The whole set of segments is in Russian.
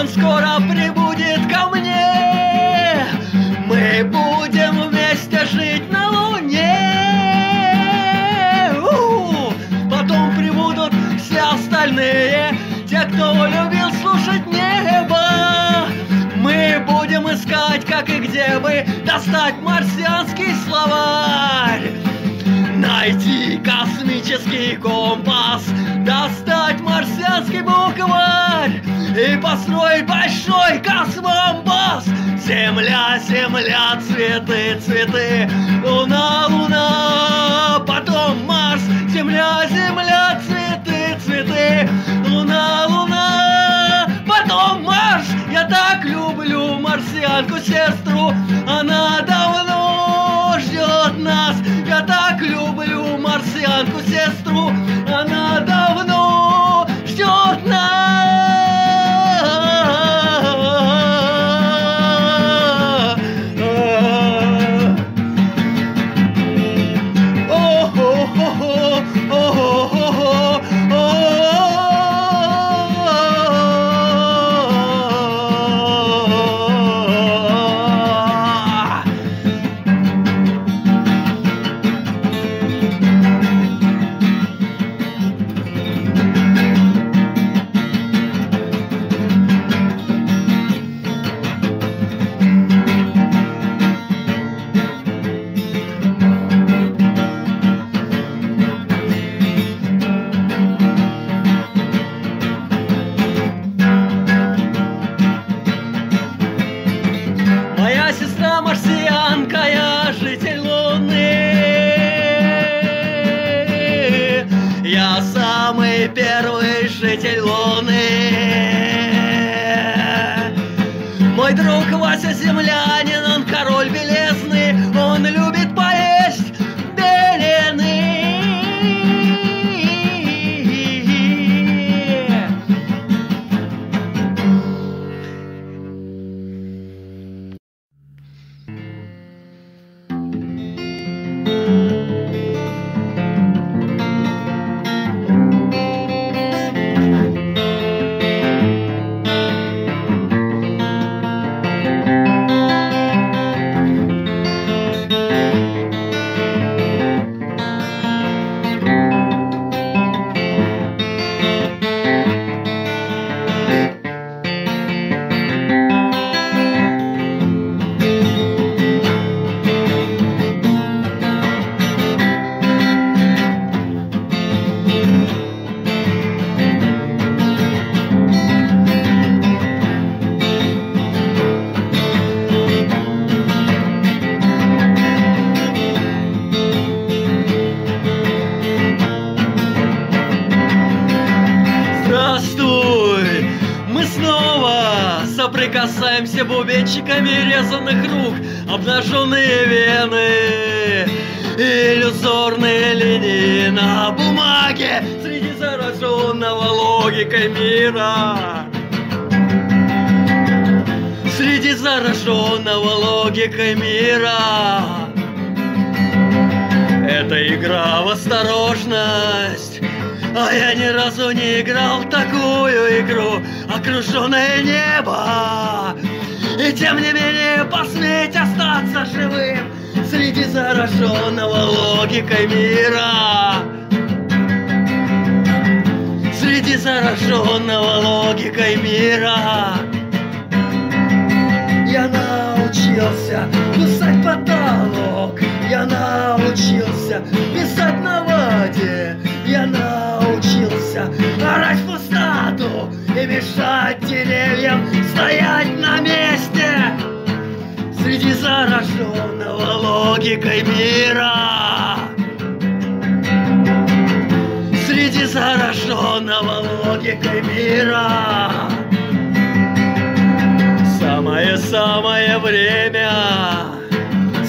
он скоро прибудет ко мне. Мы будем вместе жить на Луне. У-у-у. Потом прибудут все остальные, те, кто любил слушать небо. Мы будем искать, как и где бы, достать марсианский словарь. Найти космический компас, достать марсианский букварь и построить большой космобас. Земля, земля, цветы, цветы, луна, луна, потом Марс, земля, земля, цветы, цветы, луна, луна, потом Марс. Я так люблю марсианку сестру, она давно ждет нас. Я так люблю марсианку сестру, снова соприкасаемся бубенчиками резаных рук, обнаженные вены, иллюзорные линии на бумаге среди зараженного логикой мира. Среди зараженного логикой мира. Это игра в осторожность. А я ни разу не играл в такую игру Окруженное небо. И тем не менее посметь остаться живым Среди зараженного логикой мира. Среди зараженного логикой мира. Я научился кусать потолок. Я научился писать на воде. Я научился орать в пустоту И мешать деревьям стоять на месте. Среди зараженного логикой мира. Среди зараженного логикой мира. Самое-самое время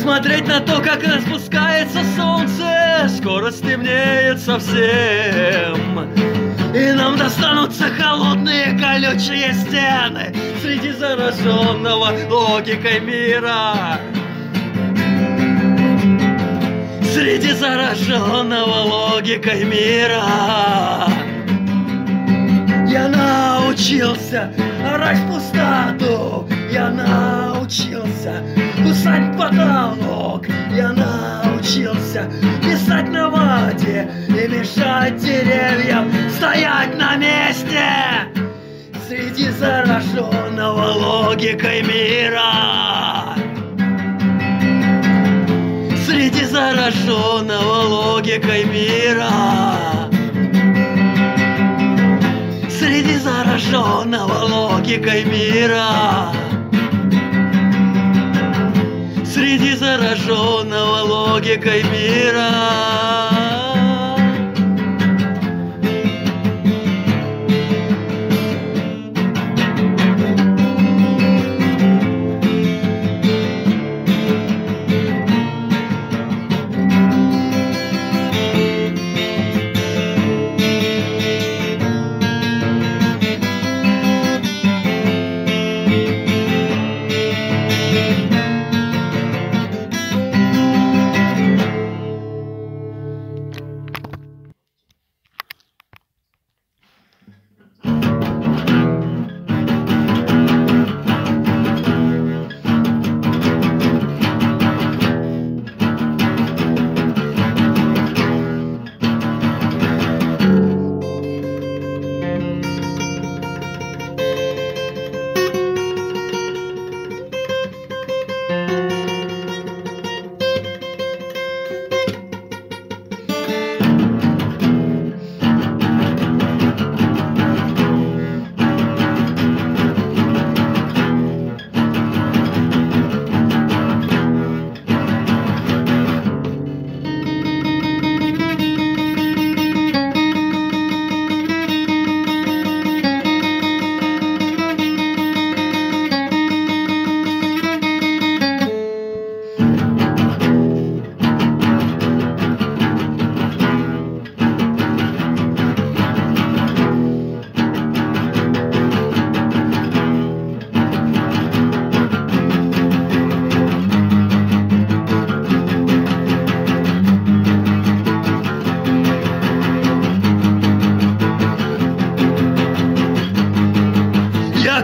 Смотреть на то, как распускается солнце. Скоро стемнеет совсем. И нам достанутся холодные колючие стены Среди зараженного логикой мира. Среди зараженного логикой мира Я научился орать пустоту. Я научился кусать потолок. Я научился писать на воде И мешать деревьям стоять на месте. Среди зараженного логикой мира. Среди зараженного логикой мира зараженного логикой мира Среди зараженного логикой мира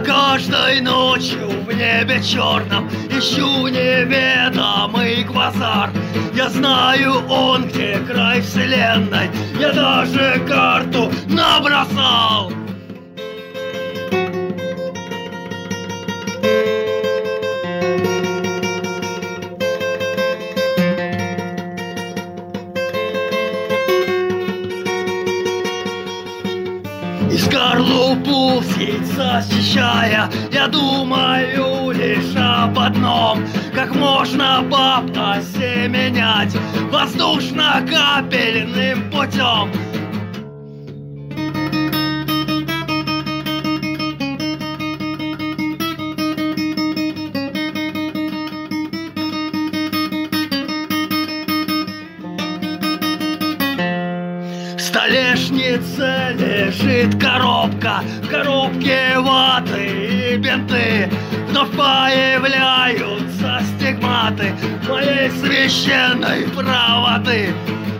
Каждой ночью в небе черном Ищу неведомый квазар. Я знаю он, где край вселенной. Я даже карту набросал защищая Я думаю лишь об одном. Как можно баб осеменять Воздушно-капельным путем? Столешнице лежит коробка В коробке ваты и бинты Вновь появляются стигматы Моей священной правоты.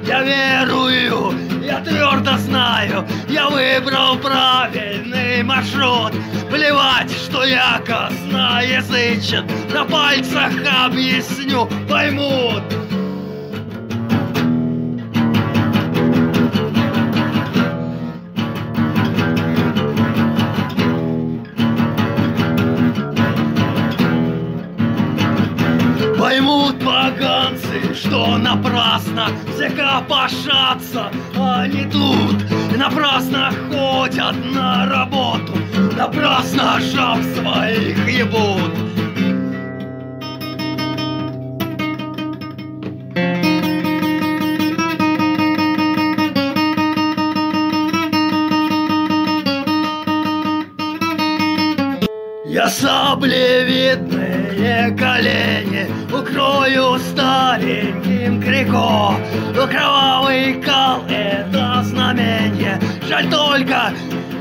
Я верую, я твердо знаю Я выбрал правильный маршрут. Плевать, что я косноязычен На пальцах объясню, поймут Иноганцы, что напрасно всяко пошатся. Они тут напрасно ходят на работу Напрасно жаб своих ебут. Я саблевидные колени Укрою стареньким крико Но кровавый кал — это знамение. Жаль только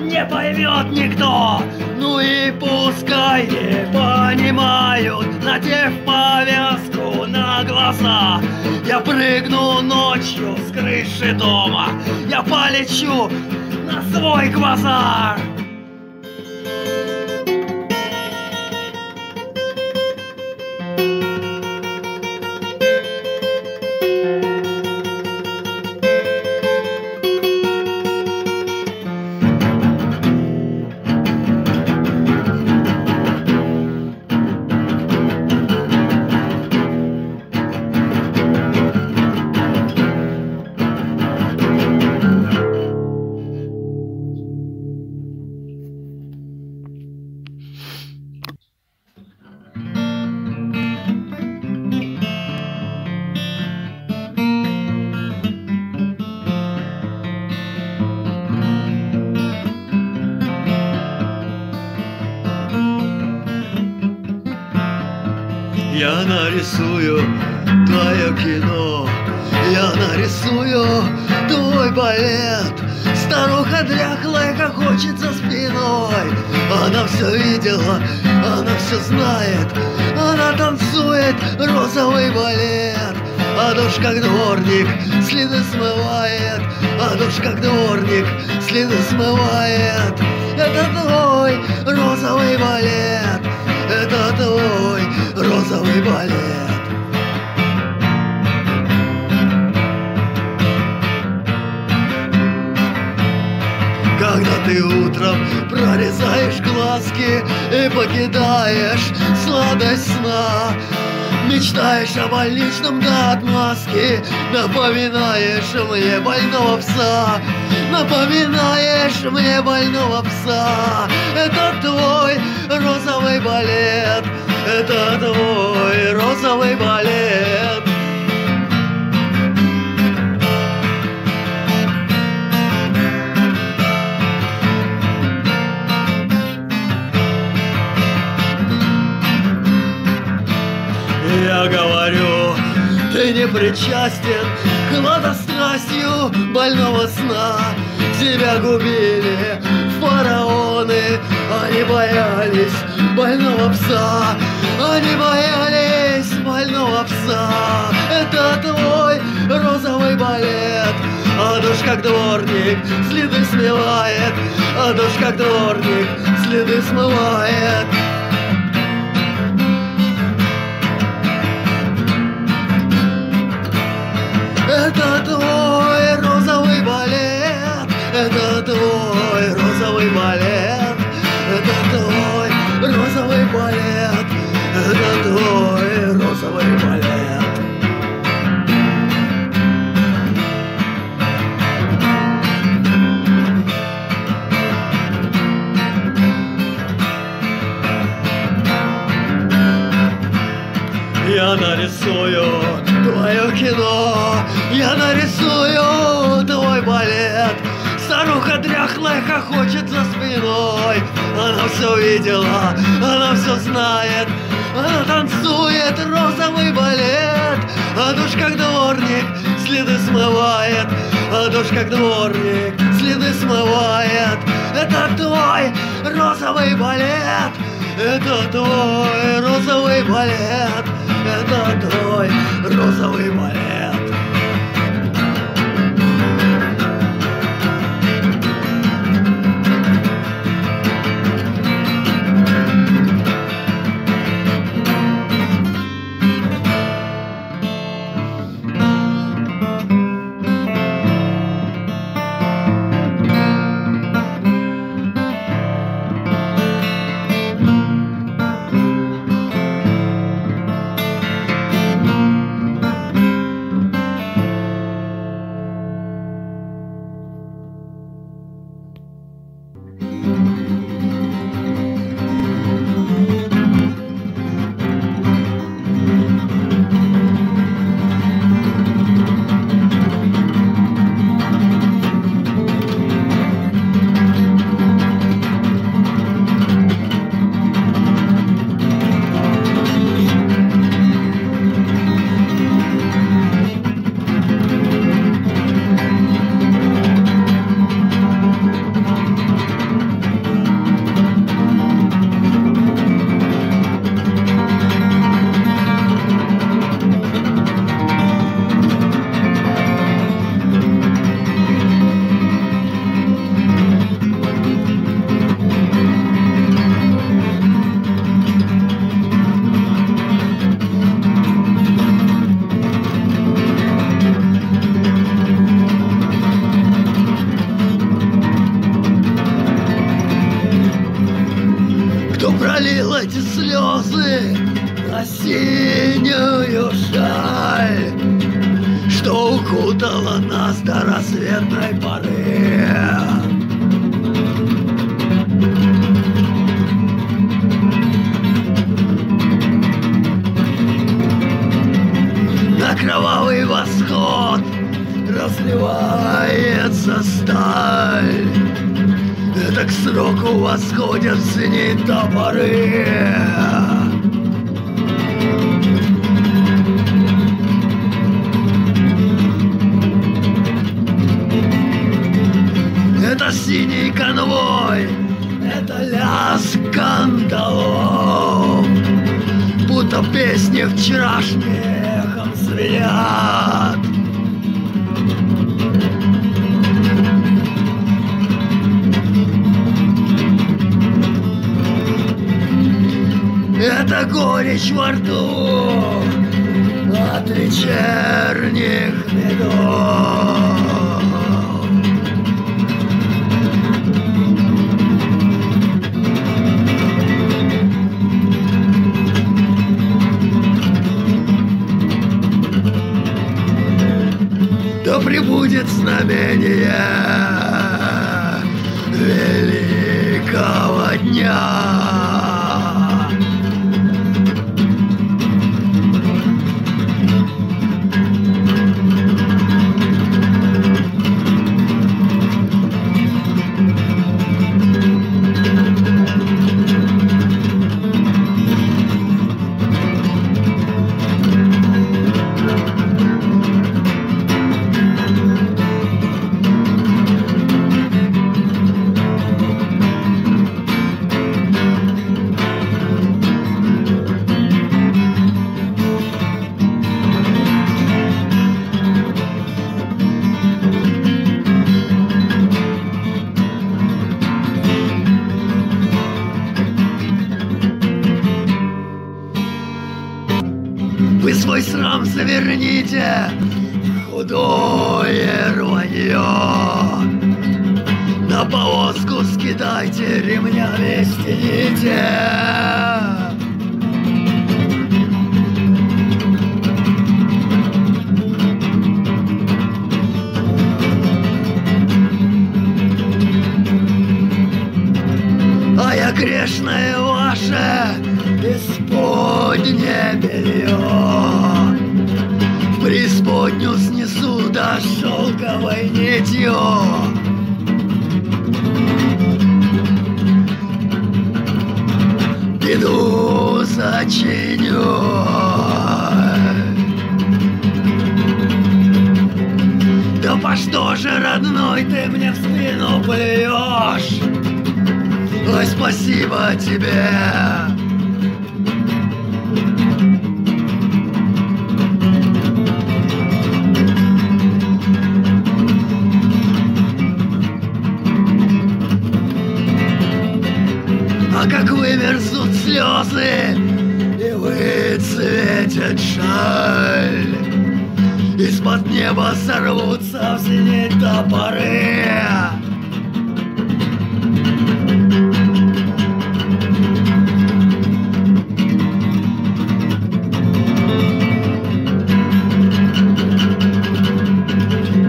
не поймет никто. Ну и пускай не понимают Надев повязку на глаза. Я прыгну ночью с крыши дома. Я полечу на свой квазар твой балет Старуха дряхлая хохочет за спиной. Она все видела, она все знает. Она танцует розовый балет. А дождь как дворник следы смывает. А дождь как дворник следы смывает. Это твой розовый балет. Это твой розовый балет ты утром прорезаешь глазки И покидаешь сладость сна. Мечтаешь о больничном до отмазки Напоминаешь мне больного пса. Напоминаешь мне больного пса. Это твой розовый балет Это твой розовый балет не причастен к младострастью больного сна. Тебя губили фараоны, они боялись больного пса. Они боялись больного пса. Это твой розовый балет. А дождь как дворник следы смывает. А дождь как дворник следы смывает. Это твой розовый балет, это твой розовый балет, это твой розовый балет, это твой розовый балет. Я нарисую твое кино, я нарисую твой балет. Старуха дряхлая хохочет за спиной, она все видела, она все знает, она танцует розовый балет, а дождь как дворник следы смывает, а дождь как дворник следы смывает. Это твой розовый балет, это твой розовый балет, это твой розовый балет. Синий конвой, это лязг кандалов, Будто песни вчерашние эхом звенят. Это горечь во рту от вечерних медов. Да прибудет знамение великого дня. Исподнее белье В преисподню снесу до шелковой нитью Беду зачиню Да по что же, родной, ты мне в спину плюешь? Ой, спасибо тебе! Из-под неба сорвутся в синие топоры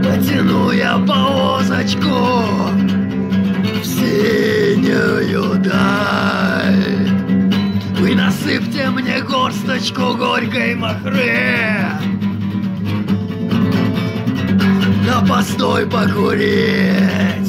Потяну я повозочку в синюю даль. Вы насыпьте мне горсточку горькой махры. Постой покурить.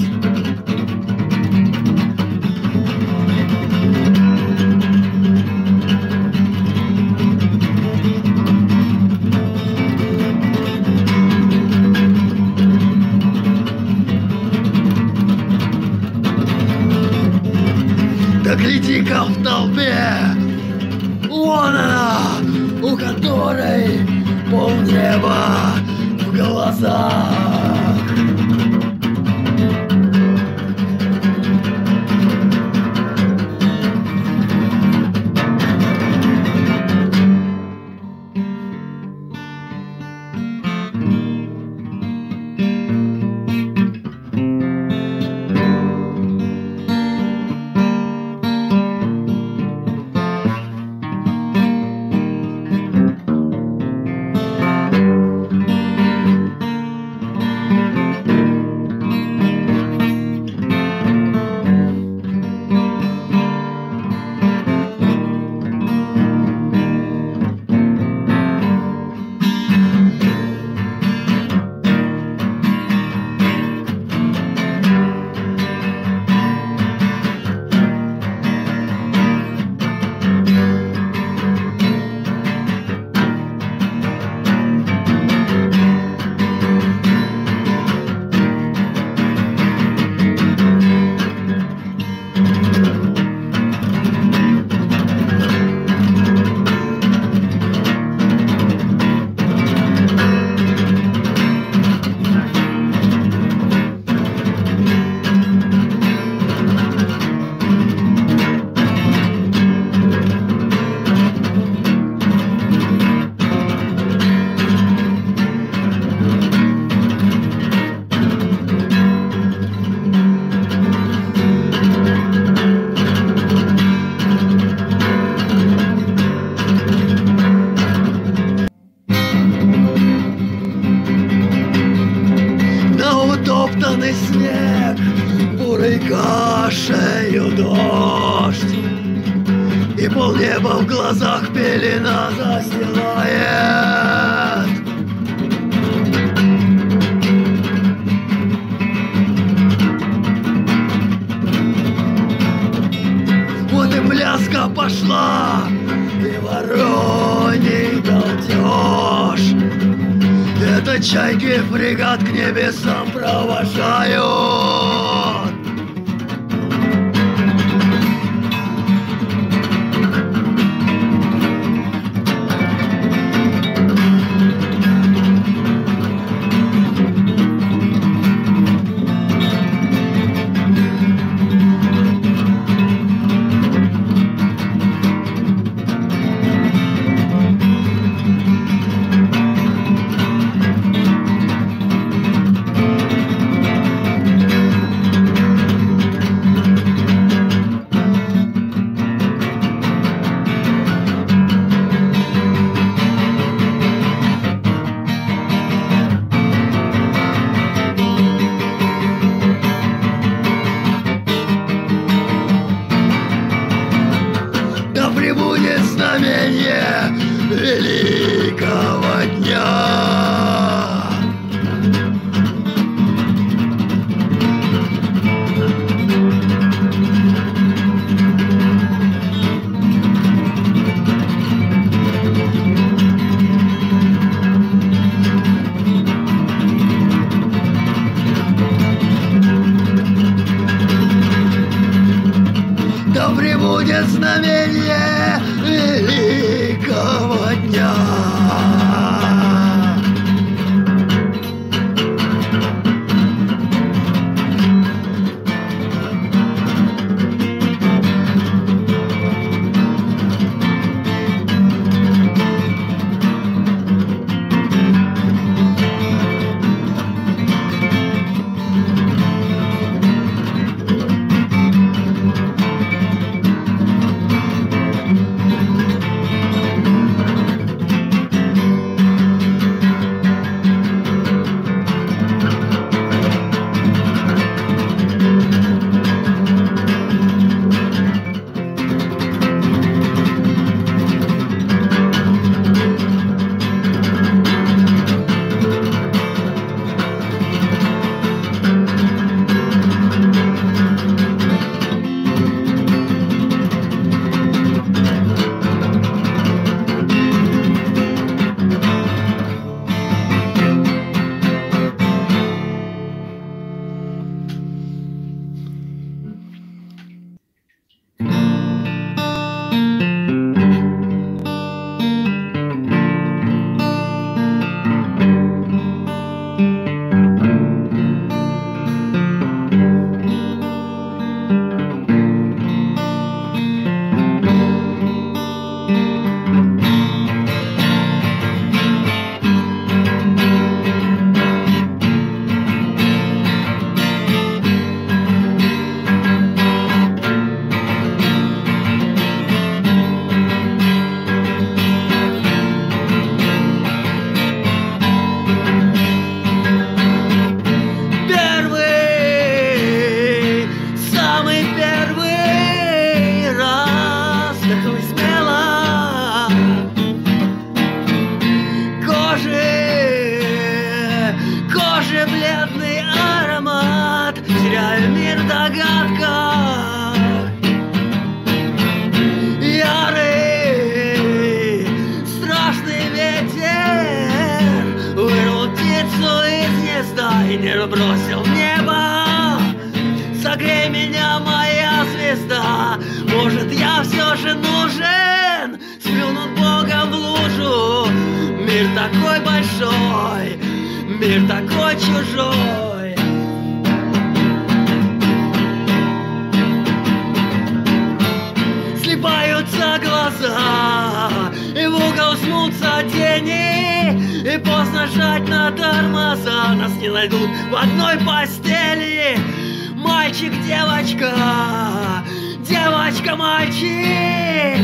Дочка мальчик,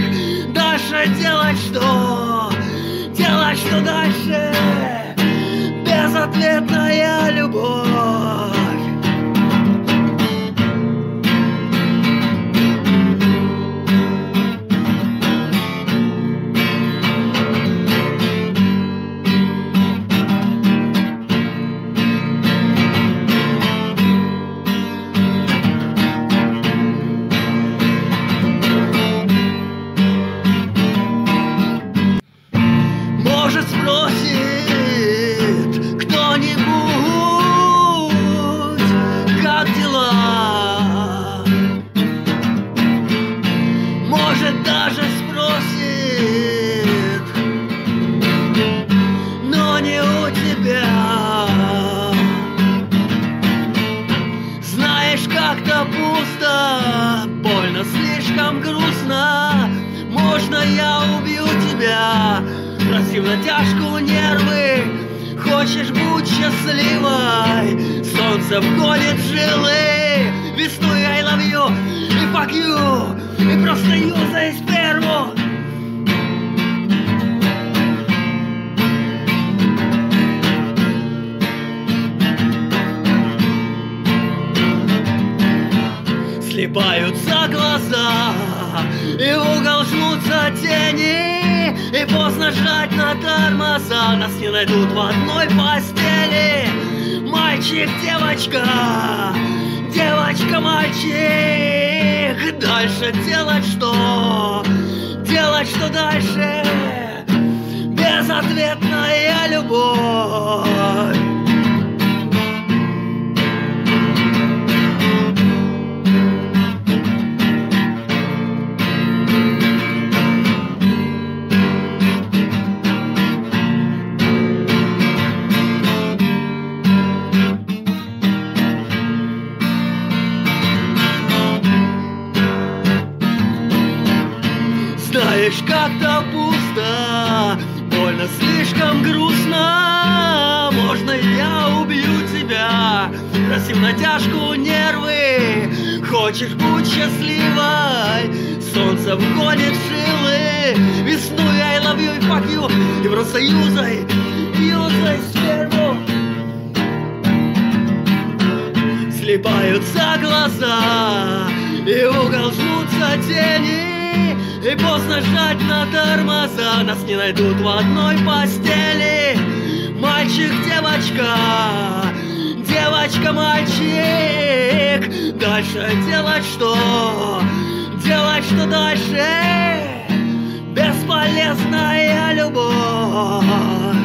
дальше делать что? Делать что дальше? Безответная любовь. натяжку нервы. Хочешь будь счастливой. Солнце вгонит шилы Весну я и ловью и пакью Евросоюзой, юзой сперму Слепаются глаза И угол жмутся тени. И поздно жать на тормоза. Нас не найдут в одной постели. Мальчик-девочка девочка, мальчик, дальше делать что? Делать что дальше? Бесполезная любовь.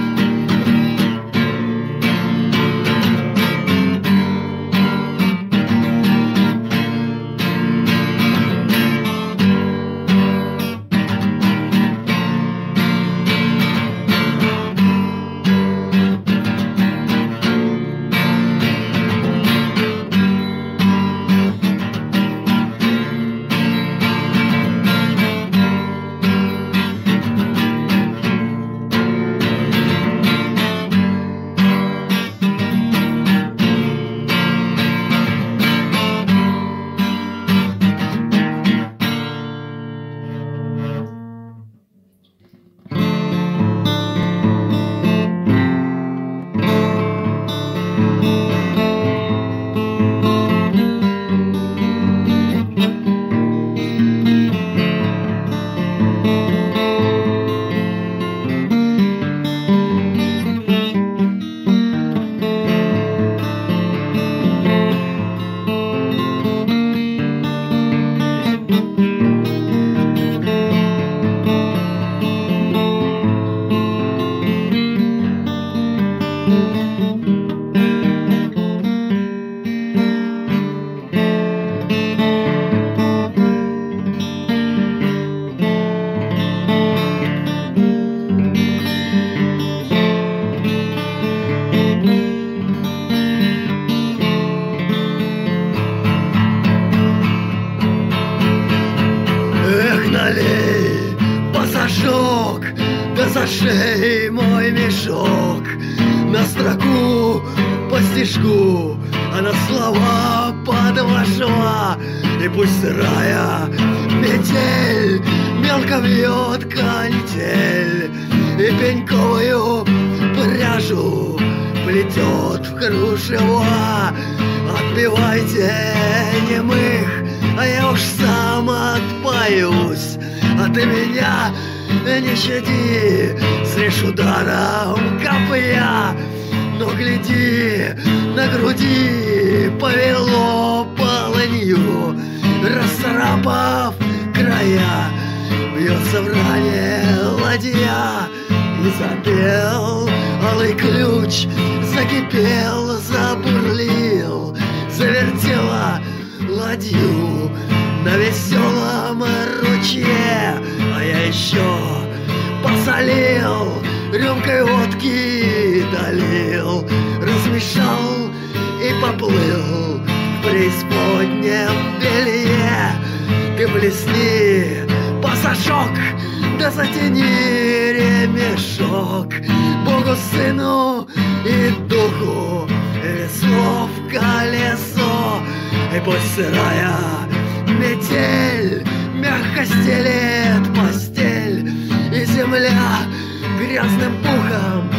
Грязным пухом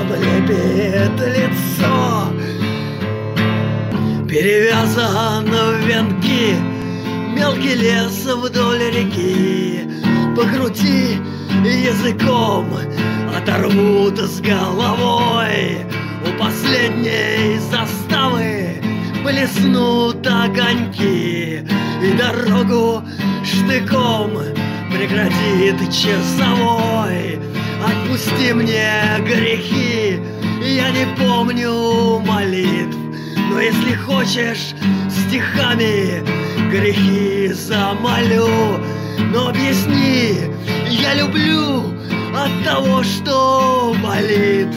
облепит лицо. Перевязан в венки Мелкий лес вдоль реки. Покрути языком Оторвут с головой. У последней заставы Блеснут огоньки. И дорогу штыком Преградит часовой Отпусти мне грехи Я не помню молитв. Но если хочешь стихами Грехи замолю. Но объясни, я люблю От того, что болит.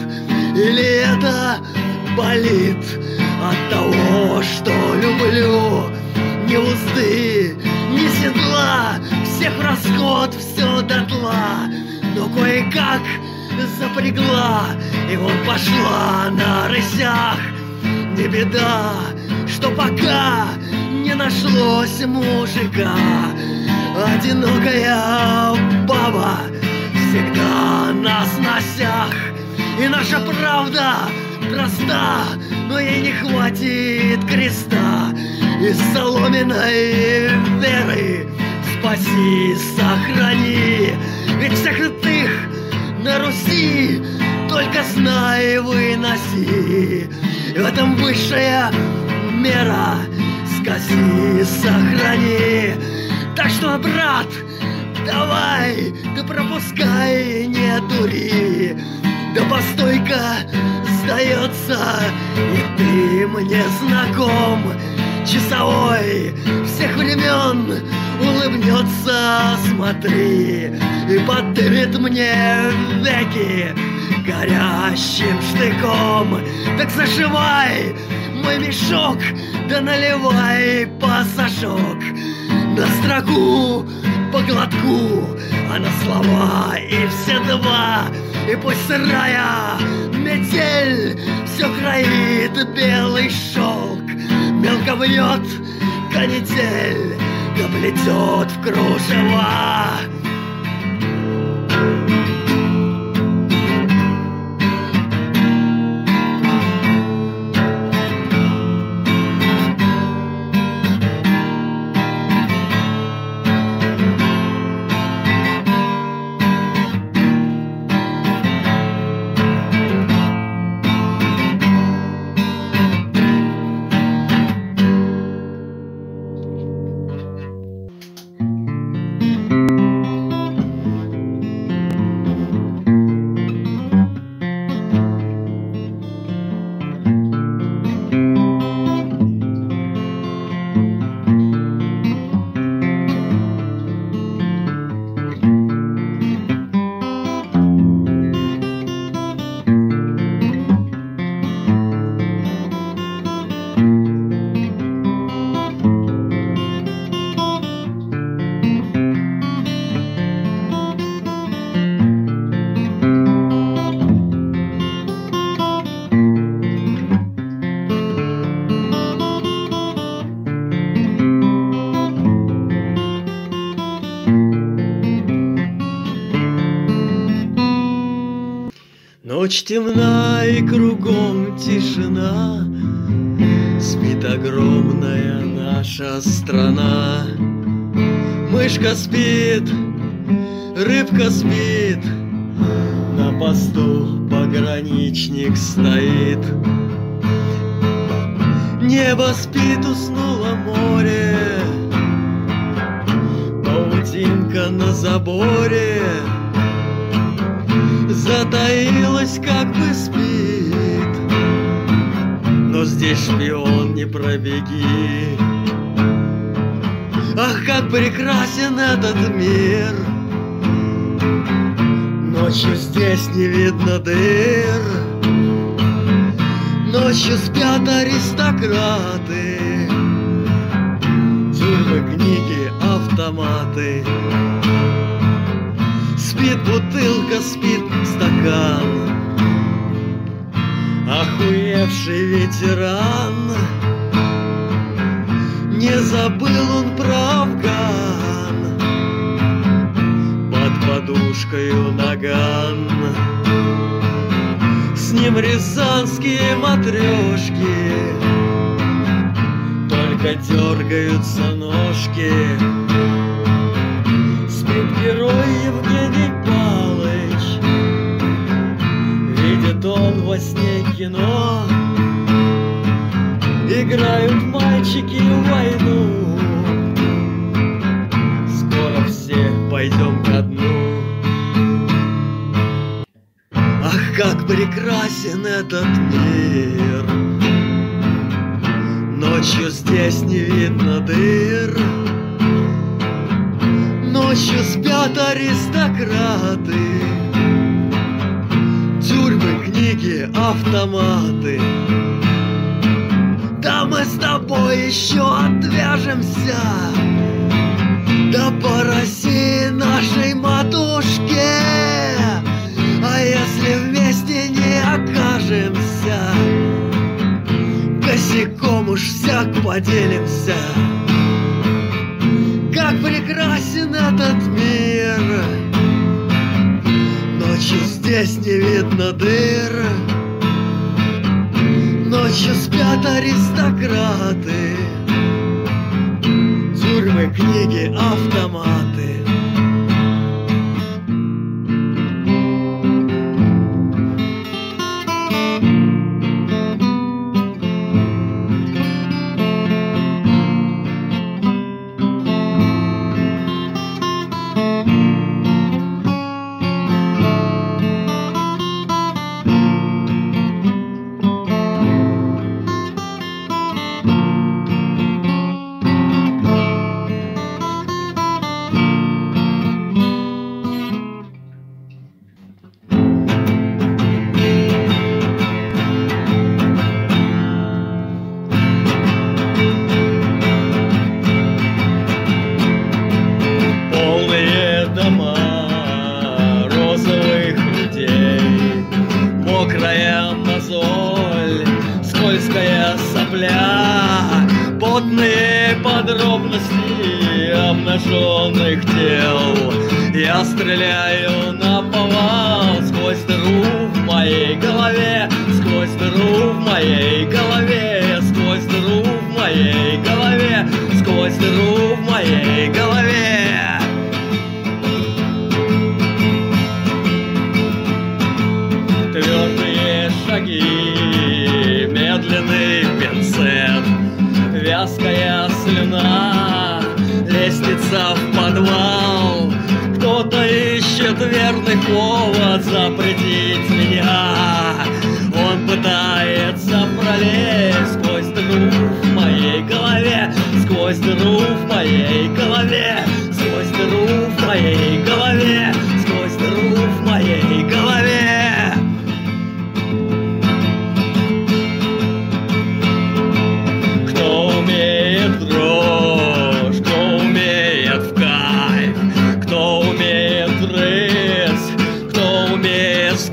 Или это болит От того, что люблю. Ни узды, ни седла Всех расход, все дотла но кое-как запрягла, и вот пошла на рысях. Не беда, что пока не нашлось мужика, одинокая баба всегда на сносях. И наша правда проста, но ей не хватит креста из соломенной веры. Спаси, сохрани, ведь всех их на Руси Только знай выноси. В этом высшая мера. Скази, сохрани. Так что, брат, давай Ты пропускай, не дури. Да постойка сдается И ты мне знаком. Часовой всех времен улыбнется, смотри И подымет мне веки горящим штыком. Так зашивай мой мешок, да наливай пасашок. На строку по глотку, а на слова и все два. И пусть сырая метель все кроит белый шелк. Мелко вьет канитель плетет в кружева. Ночь темна и кругом тишина, Спит огромная наша страна. Мышка спит, рыбка спит, На посту пограничник стоит. Небо спит, уснуло море, Паутинка на заборе — затаилась, как бы спит. Но здесь шпион, не пробеги. Ах, как прекрасен этот мир! Ночью здесь не видно дыр, Ночью спят аристократы, Тюрьмы, книги, автоматы. Спит бутылка, спит стакан Охуевший ветеран. Не забыл он про Афган. Под подушкою наган. С ним рязанские матрешки. Только дергаются ножки. Спит герой Евгений он во сне кино. Играют мальчики в войну. Скоро все пойдем ко дну. Ах, как прекрасен этот мир. Ночью здесь не видно дыр. Ночью спят аристократы Тюрьмы, книги, автоматы. Да мы с тобой еще отвяжемся. Да по России нашей матушке. А если вместе не окажемся Косяком уж всяк поделимся. Как прекрасен этот мир здесь не видно дыр. Ночью спят аристократы. Тюрьмы, книги, автоматы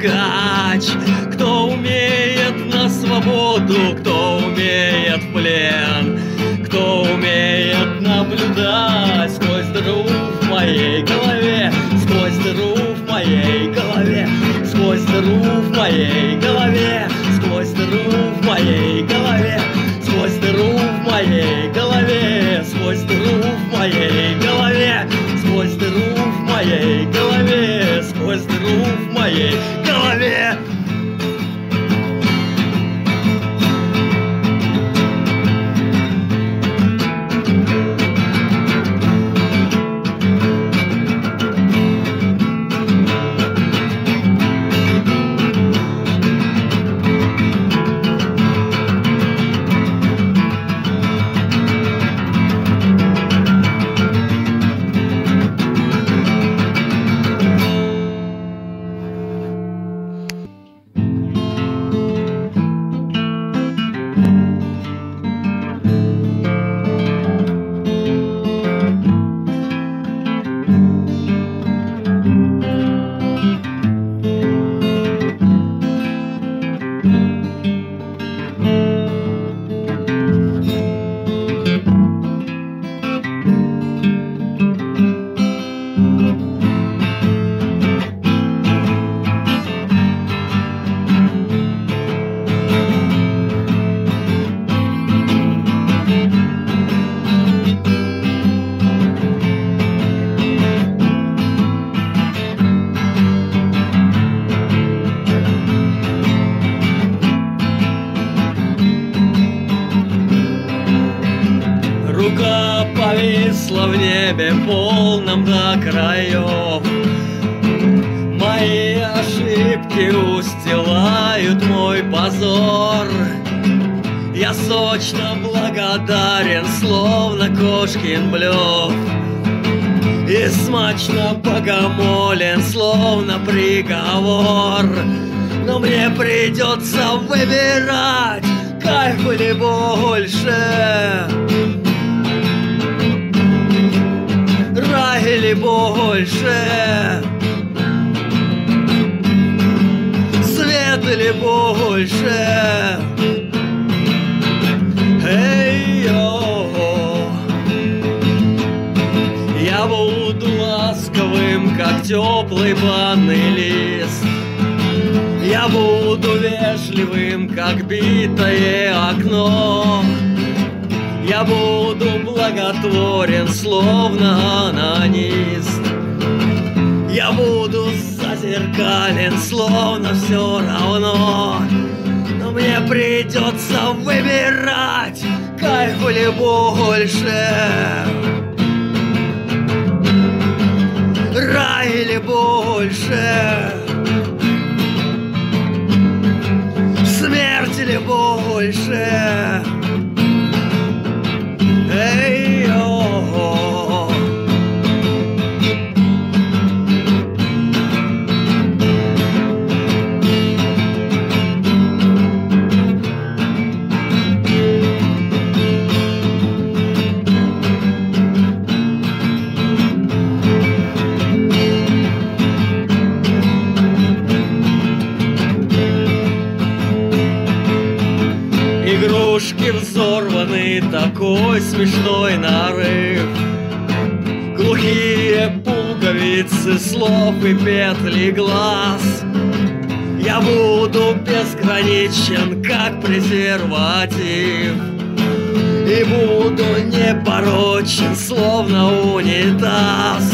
скач, кто умеет на свободу, кто умеет в плен, кто умеет наблюдать сквозь дыру в моей голове, сквозь дыру в моей голове, сквозь дыру в моей голове, сквозь дыру в моей голове, сквозь дыру в моей голове, сквозь дыру в моей голове, сквозь дыру в моей голове, сквозь дыру в моей голове. Позор. Я сочно благодарен, словно кошкин блев. И смачно богомолен, словно приговор. Но мне придется выбирать, кайф или больше. Рай или больше. Больше. Эй, йо. Я буду ласковым, как теплый банный лист. Я буду вежливым, как битое окно. Я буду благотворен, словно анонист. Я буду зазеркален, словно все равно. Но мне придется выбирать, кайф или больше. Рай или больше. Смерть или больше. Такой смешной нарыв. Глухие пуговицы слов и петли глаз. Я буду безграничен, как презерватив. И буду непорочен, словно унитаз.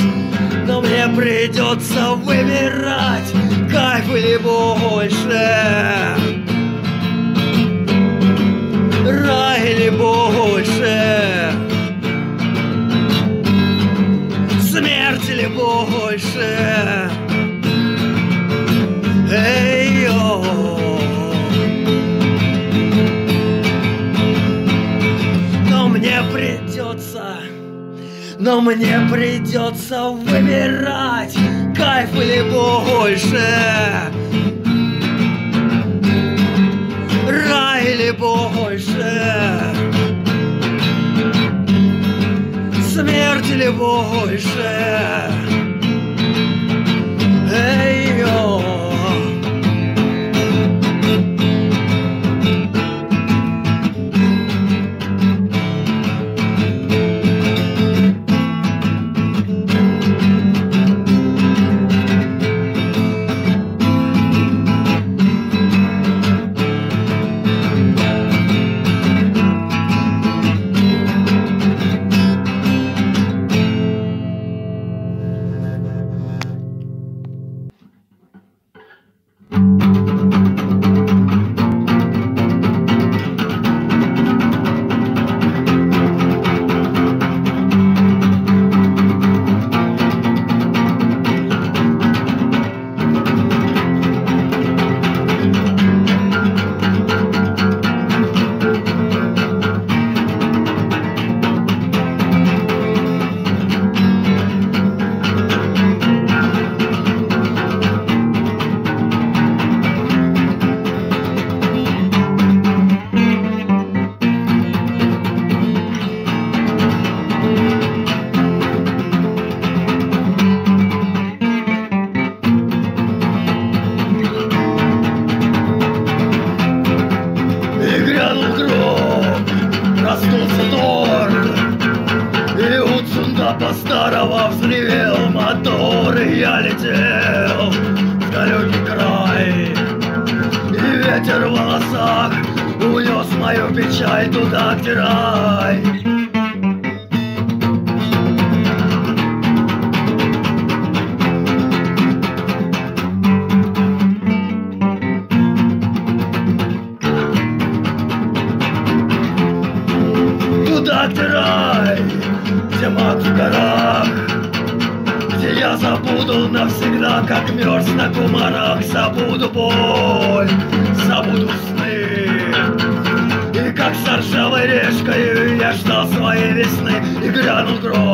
Но мне придется выбирать, кайф или больше или больше? Смерть или больше? Эй, йо. Но мне придется, но мне придется выбирать, кайф или больше. Рай или больше? Или больше? Старого взревел мотор И я летел в далекий край. И ветер в волосах унес мою печаль туда, где рай Забуду боль, забуду сны. И как с ржавой решкой я ждал своей весны И грянул гром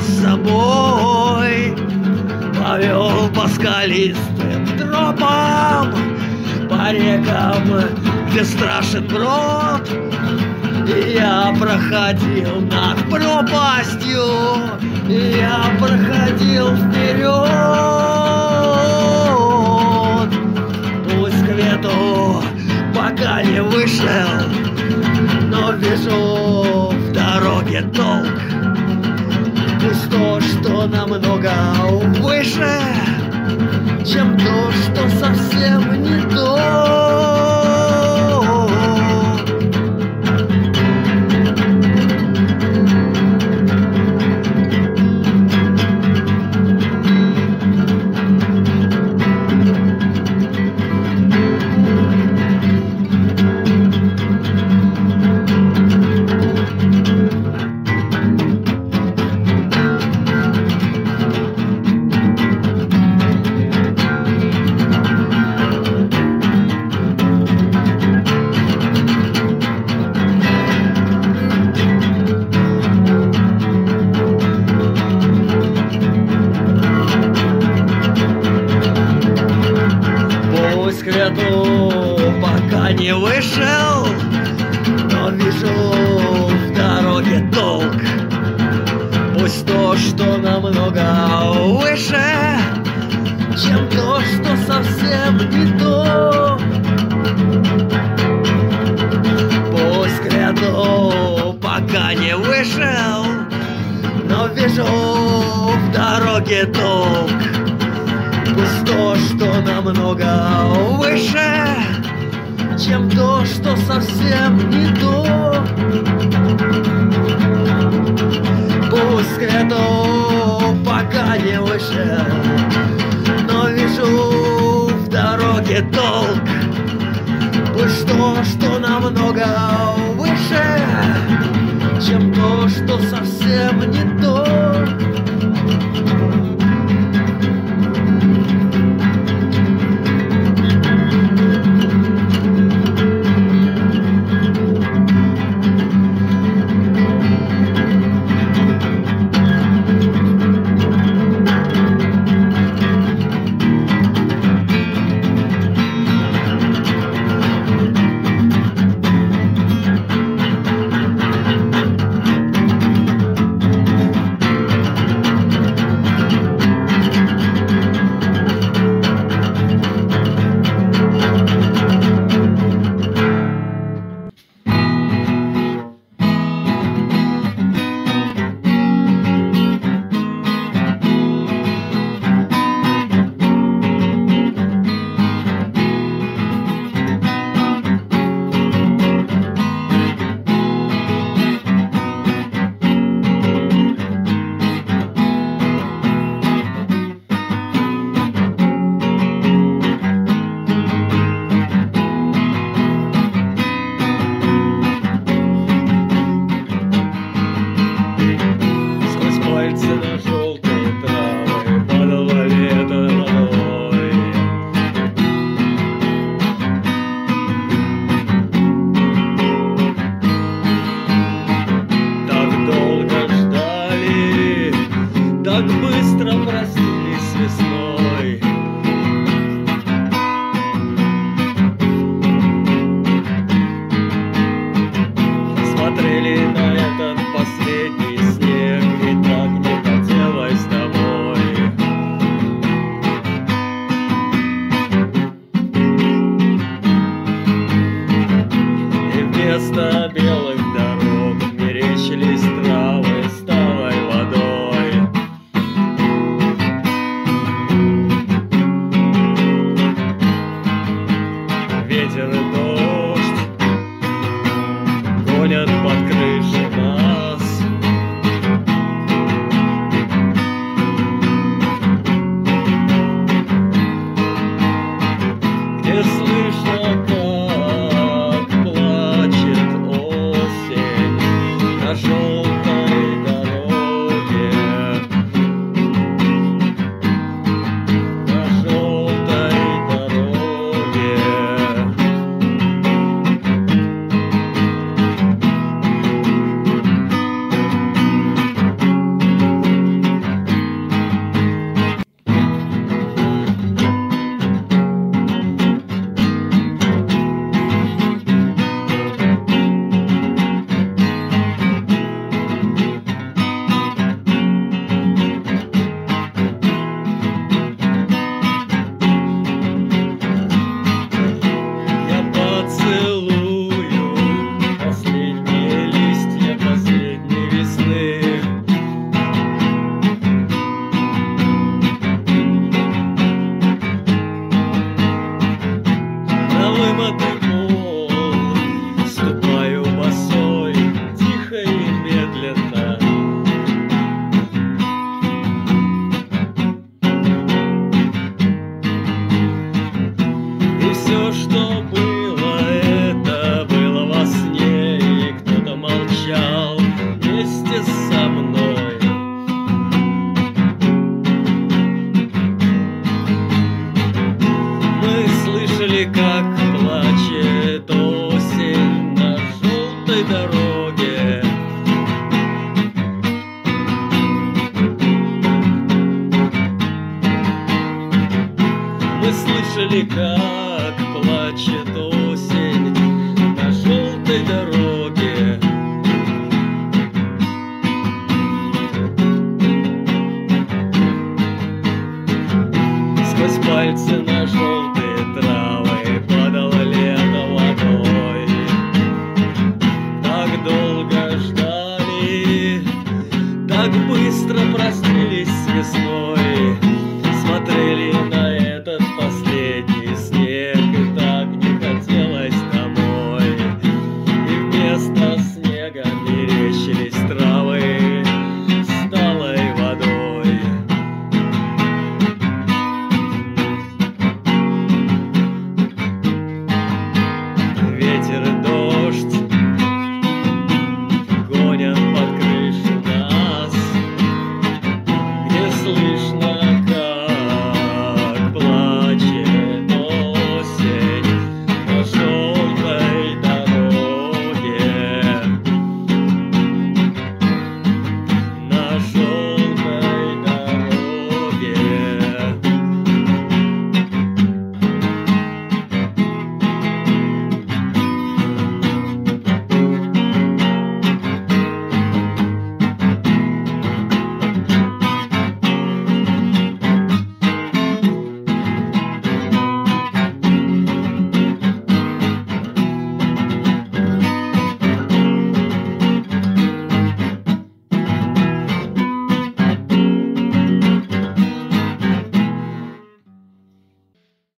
с собой Повел по скалистым тропам По рекам, где страшен брод я проходил над пропастью, я проходил вперед. Пусть к свету пока не вышел, но вижу в дороге толк. То, что намного выше, чем то, что совсем не то. Дороге толк. Пусть то, что намного выше, чем то, что совсем не то. Пусть это пока не вышел, но вижу в дороге толк. Пусть то, что намного выше, чем то, что совсем не то.